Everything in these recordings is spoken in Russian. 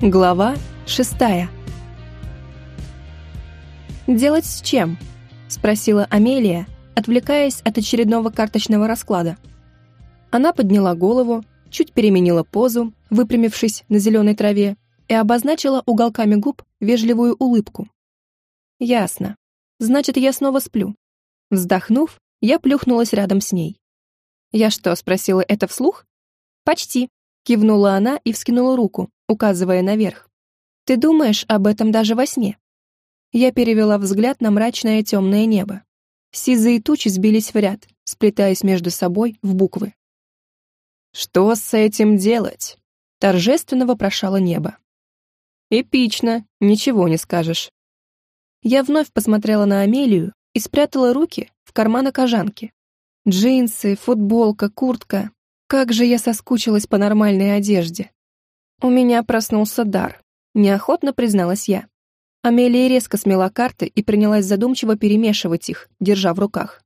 Глава шестая. «Делать с чем?» — спросила Амелия, отвлекаясь от очередного карточного расклада. Она подняла голову, чуть переменила позу, выпрямившись на зеленой траве, и обозначила уголками губ вежливую улыбку. «Ясно. Значит, я снова сплю». Вздохнув, я плюхнулась рядом с ней. «Я что, спросила это вслух?» «Почти», — кивнула она и вскинула руку, указывая наверх. «Ты думаешь об этом даже во сне?» Я перевела взгляд на мрачное темное небо. Сизые тучи сбились в ряд, сплетаясь между собой в буквы. «Что с этим делать?» — торжественно вопрошало небо. «Эпично, ничего не скажешь». Я вновь посмотрела на Амелию и спрятала руки в карманы кожанки. Джинсы, футболка, куртка. Как же я соскучилась по нормальной одежде. «У меня проснулся дар», — неохотно призналась я. Амелия резко смела карты и принялась задумчиво перемешивать их, держа в руках.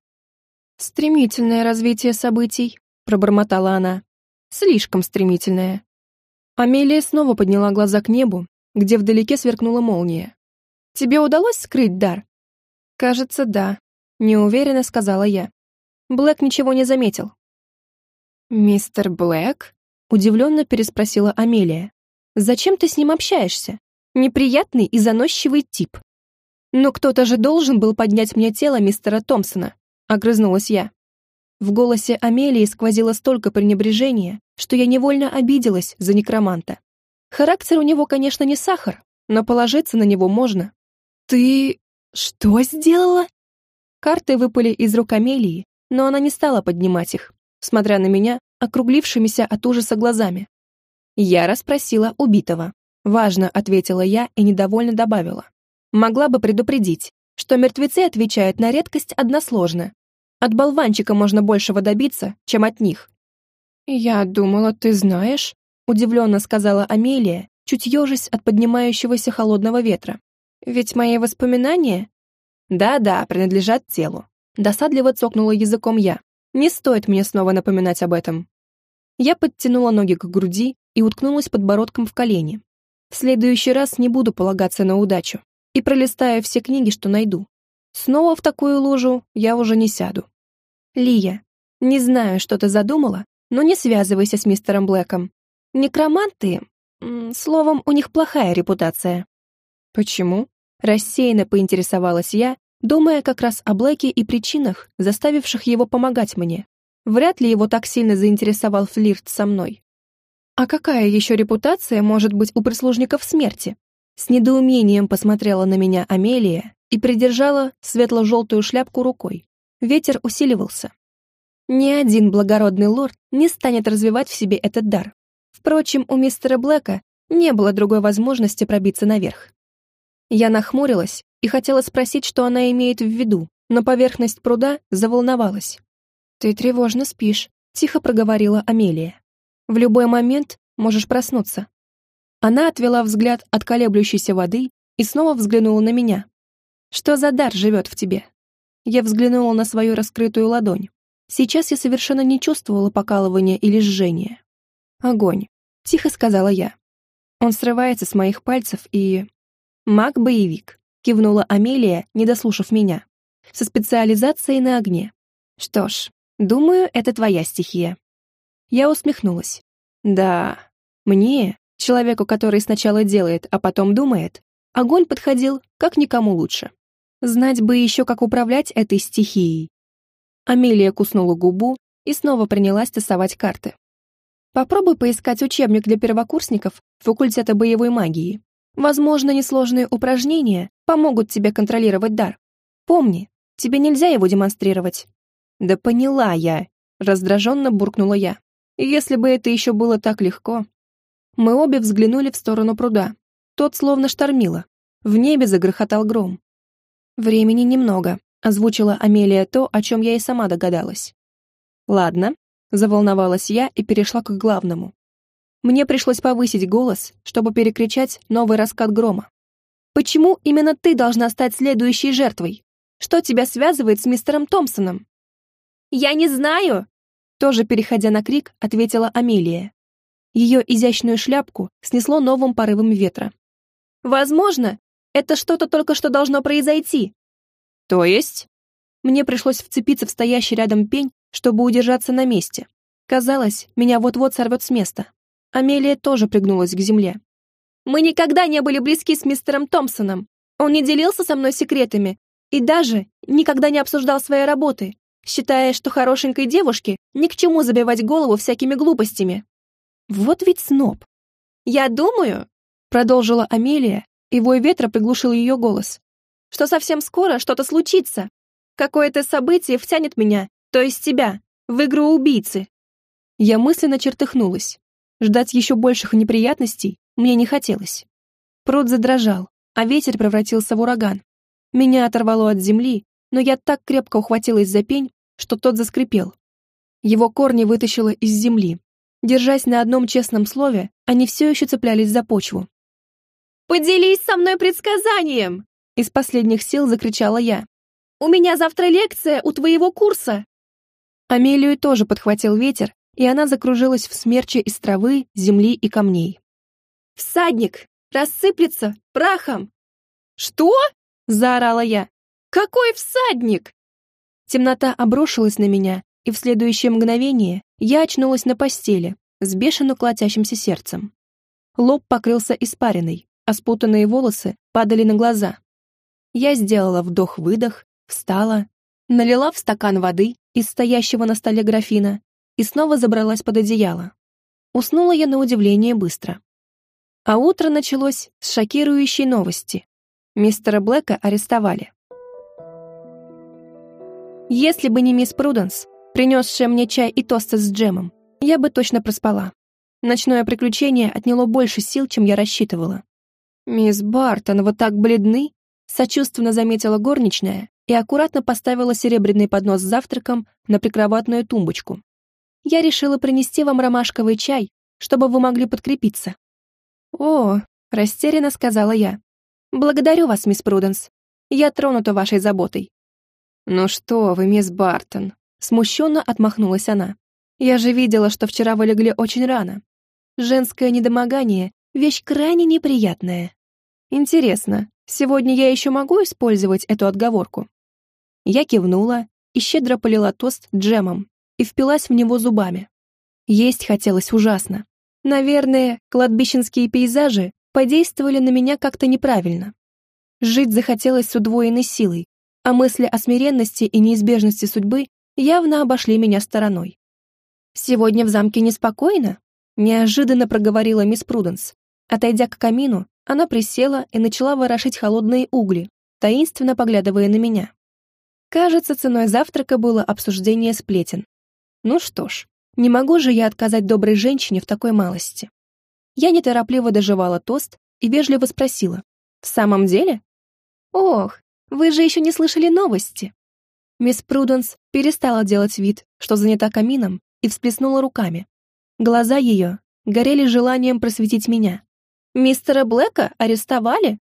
«Стремительное развитие событий», — пробормотала она. «Слишком стремительное». Амелия снова подняла глаза к небу, где вдалеке сверкнула молния. «Тебе удалось скрыть дар?» «Кажется, да», — неуверенно сказала я. Блэк ничего не заметил. «Мистер Блэк?» Удивленно переспросила Амелия. «Зачем ты с ним общаешься? Неприятный и заносчивый тип». «Но кто-то же должен был поднять мне тело мистера Томпсона», — огрызнулась я. В голосе Амелии сквозило столько пренебрежения, что я невольно обиделась за некроманта. Характер у него, конечно, не сахар, но положиться на него можно. «Ты... что сделала?» Карты выпали из рук Амелии, но она не стала поднимать их, смотря на меня округлившимися от ужаса глазами. Я расспросила убитого. «Важно», — ответила я и недовольно добавила. Могла бы предупредить, что мертвецы отвечают на редкость односложно. От болванчика можно большего добиться, чем от них. «Я думала, ты знаешь», — удивленно сказала Амелия, чуть ежась от поднимающегося холодного ветра. «Ведь мои воспоминания...» «Да-да, принадлежат телу». Досадливо цокнула языком я. «Не стоит мне снова напоминать об этом. Я подтянула ноги к груди и уткнулась подбородком в колени. В следующий раз не буду полагаться на удачу и пролистаю все книги, что найду. Снова в такую лужу я уже не сяду. Лия, не знаю, что ты задумала, но не связывайся с мистером Блэком. Некроманты, словом, у них плохая репутация. Почему? Рассеянно поинтересовалась я, думая как раз о Блэке и причинах, заставивших его помогать мне. Вряд ли его так сильно заинтересовал флирт со мной. А какая еще репутация может быть у прислужников смерти? С недоумением посмотрела на меня Амелия и придержала светло-желтую шляпку рукой. Ветер усиливался. Ни один благородный лорд не станет развивать в себе этот дар. Впрочем, у мистера Блэка не было другой возможности пробиться наверх. Я нахмурилась и хотела спросить, что она имеет в виду, но поверхность пруда заволновалась. «Ты тревожно спишь», — тихо проговорила Амелия. «В любой момент можешь проснуться». Она отвела взгляд от колеблющейся воды и снова взглянула на меня. «Что за дар живет в тебе?» Я взглянула на свою раскрытую ладонь. Сейчас я совершенно не чувствовала покалывания или жжения. «Огонь», — тихо сказала я. Он срывается с моих пальцев и... «Маг-боевик», — кивнула Амелия, не дослушав меня. «Со специализацией на огне. Что ж, Думаю, это твоя стихия». Я усмехнулась. «Да, мне, человеку, который сначала делает, а потом думает, огонь подходил как никому лучше. Знать бы еще, как управлять этой стихией». Амелия куснула губу и снова принялась тасовать карты. «Попробуй поискать учебник для первокурсников факультета боевой магии. Возможно, несложные упражнения помогут тебе контролировать дар. Помни, тебе нельзя его демонстрировать. «Да поняла я», — раздраженно буркнула я. «Если бы это еще было так легко». Мы обе взглянули в сторону пруда. Тот словно штормило. В небе загрохотал гром. «Времени немного», — озвучила Амелия то, о чем я и сама догадалась. «Ладно», — заволновалась я и перешла к главному. Мне пришлось повысить голос, чтобы перекричать новый раскат грома. «Почему именно ты должна стать следующей жертвой? Что тебя связывает с мистером Томпсоном?» «Я не знаю!» Тоже переходя на крик, ответила Амелия. Ее изящную шляпку снесло новым порывом ветра. «Возможно, это что-то только что должно произойти». «То есть?» Мне пришлось вцепиться в стоящий рядом пень, чтобы удержаться на месте. Казалось, меня вот-вот сорвет с места. Амелия тоже пригнулась к земле. «Мы никогда не были близки с мистером Томпсоном. Он не делился со мной секретами и даже никогда не обсуждал своей работы, считая, что хорошенькой девушке ни к чему забивать голову всякими глупостями. Вот ведь сноб. «Я думаю», — продолжила Амелия, и вой ветра приглушил ее голос, «что совсем скоро что-то случится. Какое-то событие втянет меня, то есть тебя, в игру убийцы». Я мысленно чертыхнулась. Ждать еще больших неприятностей мне не хотелось. Пруд задрожал, а ветер превратился в ураган. Меня оторвало от земли, но я так крепко ухватилась за пень, что тот заскрипел. Его корни вытащило из земли. Держась на одном честном слове, они все еще цеплялись за почву. «Поделись со мной предсказанием!» Из последних сил закричала я. «У меня завтра лекция у твоего курса!» Амелию тоже подхватил ветер, и она закружилась в смерче из травы, земли и камней. «Всадник! Рассыплется прахом!» «Что?» — заорала я. «Какой всадник?» Темнота обрушилась на меня, и в следующее мгновение я очнулась на постели с бешено колотящимся сердцем. Лоб покрылся испариной, а спутанные волосы падали на глаза. Я сделала вдох-выдох, встала, налила в стакан воды из стоящего на столе графина и снова забралась под одеяло. Уснула я на удивление быстро. А утро началось с шокирующей новости. Мистера Блэка арестовали. Если бы не мисс Пруденс, принесшая мне чай и тосты с джемом, я бы точно проспала. Ночное приключение отняло больше сил, чем я рассчитывала. «Мисс Бартон, вы так бледны?» сочувственно заметила горничная и аккуратно поставила серебряный поднос с завтраком на прикроватную тумбочку. «Я решила принести вам ромашковый чай, чтобы вы могли подкрепиться». «О», — растерянно сказала я. «Благодарю вас, мисс Пруденс. Я тронута вашей заботой. «Ну что вы, мисс Бартон?» Смущенно отмахнулась она. «Я же видела, что вчера вы легли очень рано. Женское недомогание — вещь крайне неприятная. Интересно, сегодня я еще могу использовать эту отговорку?» Я кивнула и щедро полила тост джемом и впилась в него зубами. Есть хотелось ужасно. Наверное, кладбищенские пейзажи подействовали на меня как-то неправильно. Жить захотелось с удвоенной силой, а мысли о смиренности и неизбежности судьбы явно обошли меня стороной. «Сегодня в замке неспокойно?» — неожиданно проговорила мисс Пруденс. Отойдя к камину, она присела и начала ворошить холодные угли, таинственно поглядывая на меня. Кажется, ценой завтрака было обсуждение сплетен. Ну что ж, не могу же я отказать доброй женщине в такой малости. Я неторопливо доживала тост и вежливо спросила. «В самом деле?» «Ох, вы же еще не слышали новости!» Мисс Пруденс перестала делать вид, что занята камином, и всплеснула руками. Глаза ее горели желанием просветить меня. «Мистера Блэка арестовали?»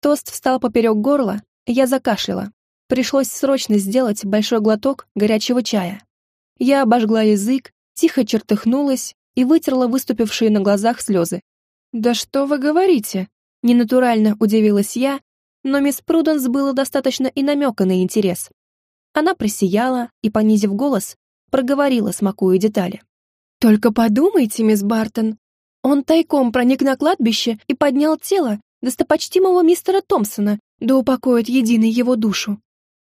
Тост встал поперек горла, я закашляла. Пришлось срочно сделать большой глоток горячего чая. Я обожгла язык, тихо чертыхнулась и вытерла выступившие на глазах слезы. «Да что вы говорите?» Ненатурально удивилась я но мисс Пруденс было достаточно и намека на интерес. Она просияла и, понизив голос, проговорила, смакуя детали. «Только подумайте, мисс Бартон, он тайком проник на кладбище и поднял тело достопочтимого мистера Томпсона, да упокоит единый его душу»,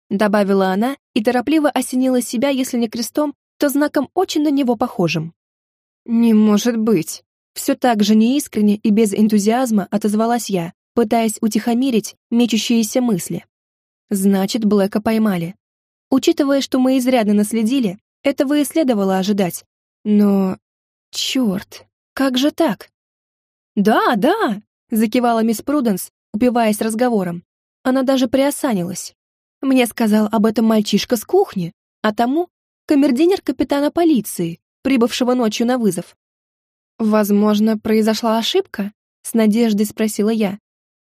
добавила она и торопливо осенила себя, если не крестом, то знаком очень на него похожим. «Не может быть!» Все так же неискренне и без энтузиазма отозвалась я, пытаясь утихомирить мечущиеся мысли. Значит, Блэка поймали. Учитывая, что мы изрядно наследили, этого и следовало ожидать. Но... Черт, как же так? «Да, да!» — закивала мисс Пруденс, упиваясь разговором. Она даже приосанилась. Мне сказал об этом мальчишка с кухни, а тому — камердинер капитана полиции, прибывшего ночью на вызов. «Возможно, произошла ошибка?» — с надеждой спросила я,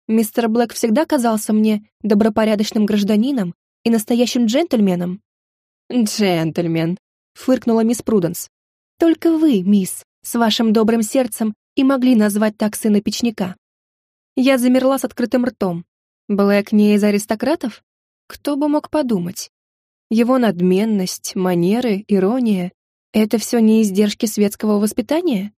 Мистер Блэк всегда казался мне добропорядочным гражданином и настоящим джентльменом. «Джентльмен», — фыркнула мисс Пруденс. «Только вы, мисс, с вашим добрым сердцем и могли назвать так сына печника. Я замерла с открытым ртом. Блэк не из аристократов? Кто бы мог подумать? Его надменность, манеры, ирония — это все не издержки светского воспитания?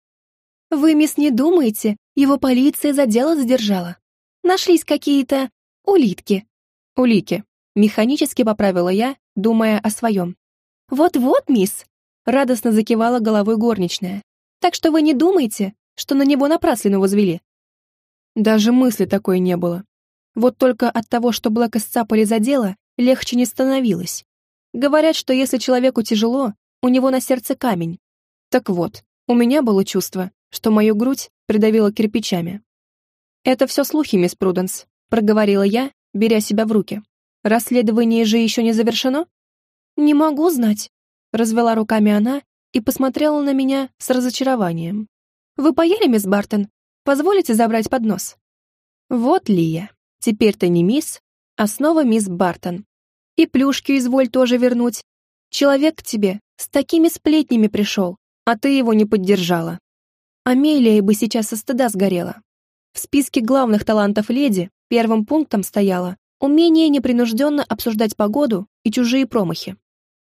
Вы, мисс, не думаете, его полиция за дело задержала. Нашлись какие-то улитки. Улики. Механически поправила я, думая о своем. «Вот-вот, мисс!» — радостно закивала головой горничная. «Так что вы не думаете, что на него напраслину возвели?» Даже мысли такой не было. Вот только от того, что Блэка сцапали за дело, легче не становилось. Говорят, что если человеку тяжело, у него на сердце камень. Так вот, у меня было чувство, что мою грудь придавило кирпичами. «Это все слухи, мисс Пруденс», — проговорила я, беря себя в руки. Расследование же еще не завершено? Не могу знать. Развела руками она и посмотрела на меня с разочарованием. Вы поели, мисс Бартон? Позволите забрать поднос? Вот Лия. Теперь ты не мисс, а снова мисс Бартон. И плюшки изволь тоже вернуть. Человек к тебе с такими сплетнями пришел, а ты его не поддержала. Амелия бы сейчас со стыда сгорела. В списке главных талантов леди первым пунктом стояла Умение непринужденно обсуждать погоду и чужие промахи.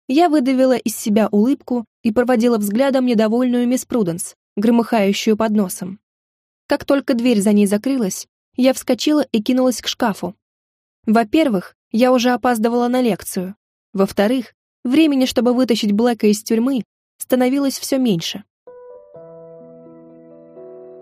Я выдавила из себя улыбку и проводила взглядом недовольную мисс Пруденс, громыхающую под носом. Как только дверь за ней закрылась, я вскочила и кинулась к шкафу. Во-первых, я уже опаздывала на лекцию. Во-вторых, времени, чтобы вытащить Блэка из тюрьмы, становилось все меньше.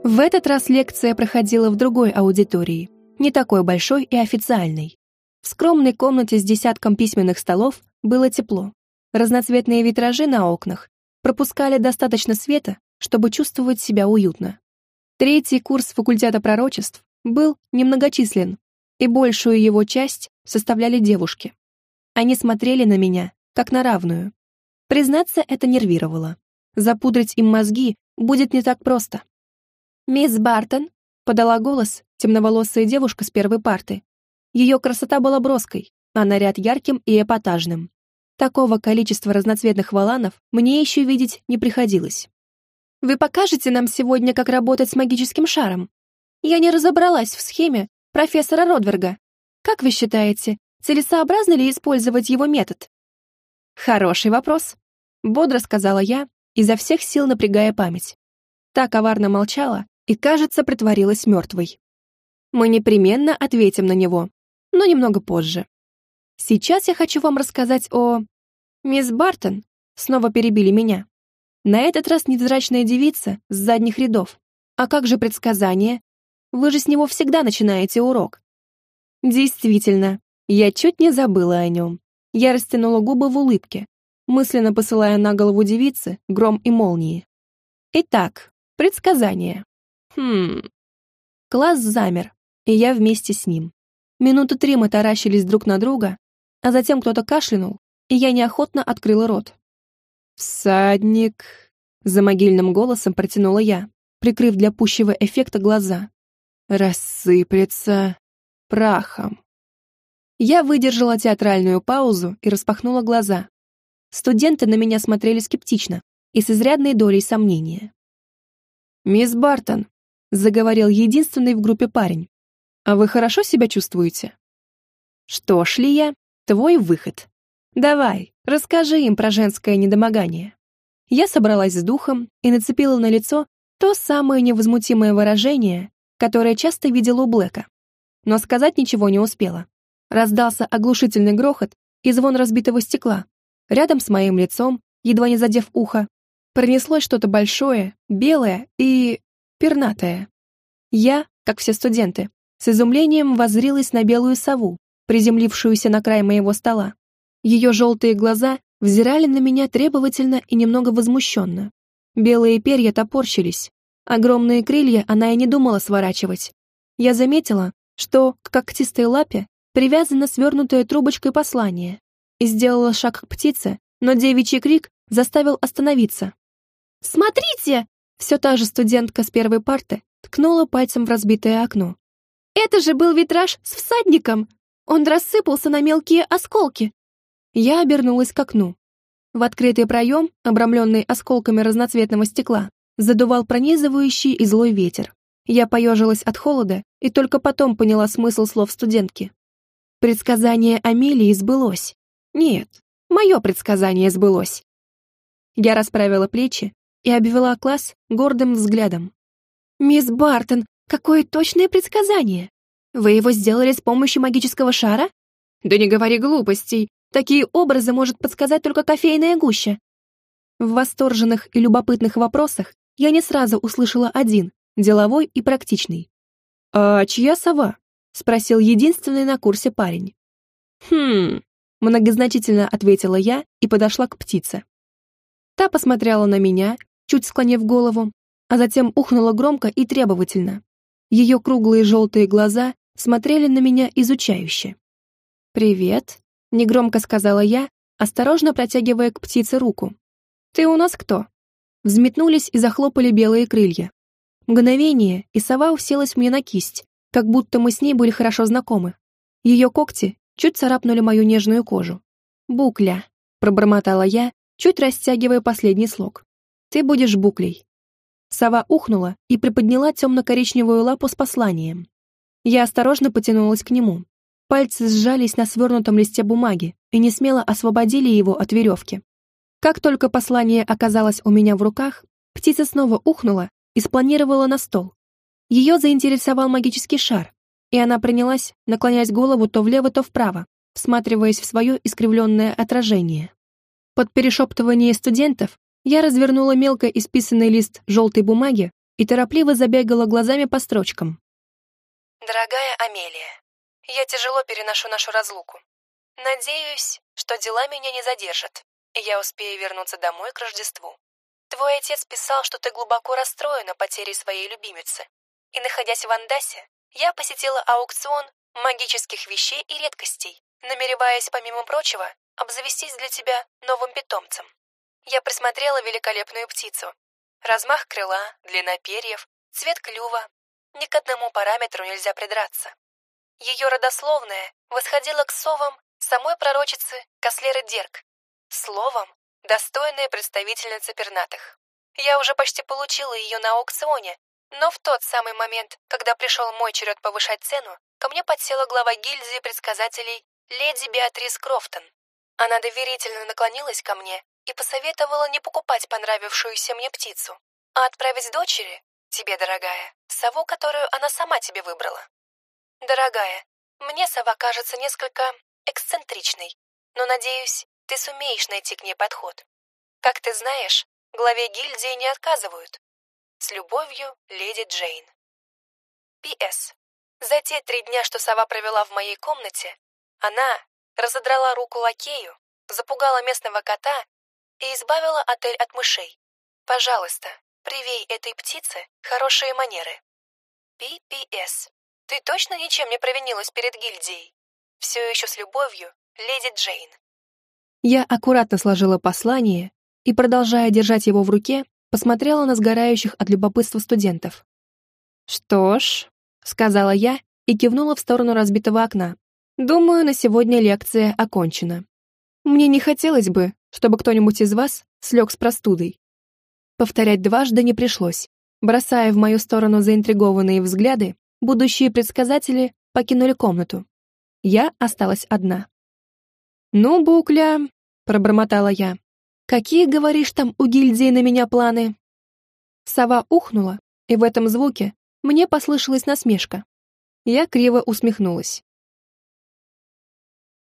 В этот раз лекция проходила в другой аудитории, не такой большой и официальной. В скромной комнате с десятком письменных столов было тепло. Разноцветные витражи на окнах пропускали достаточно света, чтобы чувствовать себя уютно. Третий курс факультета пророчеств был немногочислен, и большую его часть составляли девушки. Они смотрели на меня, как на равную. Признаться, это нервировало. Запудрить им мозги будет не так просто. «Мисс Бартон», — подала голос темноволосая девушка с первой парты, ее красота была броской, а наряд ярким и эпатажным. Такого количества разноцветных валанов мне еще видеть не приходилось. «Вы покажете нам сегодня, как работать с магическим шаром? Я не разобралась в схеме профессора Родверга. Как вы считаете, целесообразно ли использовать его метод?» «Хороший вопрос», — бодро сказала я, изо всех сил напрягая память. Та коварно молчала и, кажется, притворилась мертвой. «Мы непременно ответим на него, но немного позже. Сейчас я хочу вам рассказать о... Мисс Бартон снова перебили меня. На этот раз невзрачная девица с задних рядов. А как же предсказание? Вы же с него всегда начинаете урок. Действительно, я чуть не забыла о нем. Я растянула губы в улыбке, мысленно посылая на голову девицы гром и молнии. Итак, предсказание. Хм... Класс замер, и я вместе с ним. Минуты три мы таращились друг на друга, а затем кто-то кашлянул, и я неохотно открыла рот. «Всадник...» — за могильным голосом протянула я, прикрыв для пущего эффекта глаза. «Рассыплется прахом». Я выдержала театральную паузу и распахнула глаза. Студенты на меня смотрели скептично и с изрядной долей сомнения. «Мисс Бартон», — заговорил единственный в группе парень, а вы хорошо себя чувствуете? Что ж, Лия, твой выход. Давай, расскажи им про женское недомогание. Я собралась с духом и нацепила на лицо то самое невозмутимое выражение, которое часто видела у Блэка. Но сказать ничего не успела. Раздался оглушительный грохот и звон разбитого стекла. Рядом с моим лицом, едва не задев ухо, пронеслось что-то большое, белое и... пернатое. Я, как все студенты, с изумлением воззрилась на белую сову, приземлившуюся на край моего стола. Ее желтые глаза взирали на меня требовательно и немного возмущенно. Белые перья топорщились. Огромные крылья она и не думала сворачивать. Я заметила, что к когтистой лапе привязано свернутое трубочкой послание, и сделала шаг к птице, но девичий крик заставил остановиться. «Смотрите!» Все та же студентка с первой парты ткнула пальцем в разбитое окно. Это же был витраж с всадником! Он рассыпался на мелкие осколки. Я обернулась к окну. В открытый проем, обрамленный осколками разноцветного стекла, задувал пронизывающий и злой ветер. Я поежилась от холода и только потом поняла смысл слов студентки. Предсказание Амелии сбылось. Нет, мое предсказание сбылось. Я расправила плечи и обвела класс гордым взглядом. «Мисс Бартон, какое точное предсказание! Вы его сделали с помощью магического шара?» «Да не говори глупостей, такие образы может подсказать только кофейная гуща». В восторженных и любопытных вопросах я не сразу услышала один, деловой и практичный. «А чья сова?» — спросил единственный на курсе парень. «Хм...» — многозначительно ответила я и подошла к птице. Та посмотрела на меня, чуть склонив голову, а затем ухнула громко и требовательно. Ее круглые желтые глаза смотрели на меня изучающе. «Привет», — негромко сказала я, осторожно протягивая к птице руку. «Ты у нас кто?» Взметнулись и захлопали белые крылья. Мгновение, и сова уселась мне на кисть, как будто мы с ней были хорошо знакомы. Ее когти чуть царапнули мою нежную кожу. «Букля», — пробормотала я, чуть растягивая последний слог. «Ты будешь буклей». Сова ухнула и приподняла темно-коричневую лапу с посланием. Я осторожно потянулась к нему. Пальцы сжались на свернутом листе бумаги и не смело освободили его от веревки. Как только послание оказалось у меня в руках, птица снова ухнула и спланировала на стол. Ее заинтересовал магический шар, и она принялась наклонять голову то влево, то вправо, всматриваясь в свое искривленное отражение. Под перешептывание студентов я развернула мелко исписанный лист желтой бумаги и торопливо забегала глазами по строчкам. «Дорогая Амелия, я тяжело переношу нашу разлуку. Надеюсь, что дела меня не задержат и я успею вернуться домой к Рождеству. Твой отец писал, что ты глубоко расстроена потерей своей любимицы. И, находясь в Андасе, я посетила аукцион магических вещей и редкостей, намереваясь, помимо прочего, обзавестись для тебя новым питомцем. Я присмотрела великолепную птицу. Размах крыла, длина перьев, цвет клюва. Ни к одному параметру нельзя придраться. Ее родословная восходила к совам самой пророчицы Кослеры Дерг, Словом, достойная представительница пернатых. Я уже почти получила ее на аукционе, но в тот самый момент, когда пришел мой черед повышать цену, ко мне подсела глава гильдии предсказателей леди Беатрис Крофтон. Она доверительно наклонилась ко мне и посоветовала не покупать понравившуюся мне птицу, а отправить дочери, тебе, дорогая, сову, которую она сама тебе выбрала. Дорогая, мне сова кажется несколько эксцентричной, но, надеюсь, ты сумеешь найти к ней подход. Как ты знаешь, главе гильдии не отказывают. С любовью, леди Джейн. П.С. За те три дня, что сова провела в моей комнате, она разодрала руку лакею, запугала местного кота и избавила отель от мышей. Пожалуйста, привей этой птице хорошие манеры. П.П.С. Ты точно ничем не провинилась перед гильдией? Все еще с любовью, леди Джейн. Я аккуратно сложила послание и, продолжая держать его в руке, посмотрела на сгорающих от любопытства студентов. «Что ж», — сказала я и кивнула в сторону разбитого окна. «Думаю, на сегодня лекция окончена. Мне не хотелось бы, чтобы кто-нибудь из вас слег с простудой». Повторять дважды не пришлось. Бросая в мою сторону заинтригованные взгляды, будущие предсказатели покинули комнату. Я осталась одна. «Ну, Букля», — пробормотала я, — «какие, говоришь, там у гильдии на меня планы?» Сова ухнула, и в этом звуке мне послышалась насмешка. Я криво усмехнулась.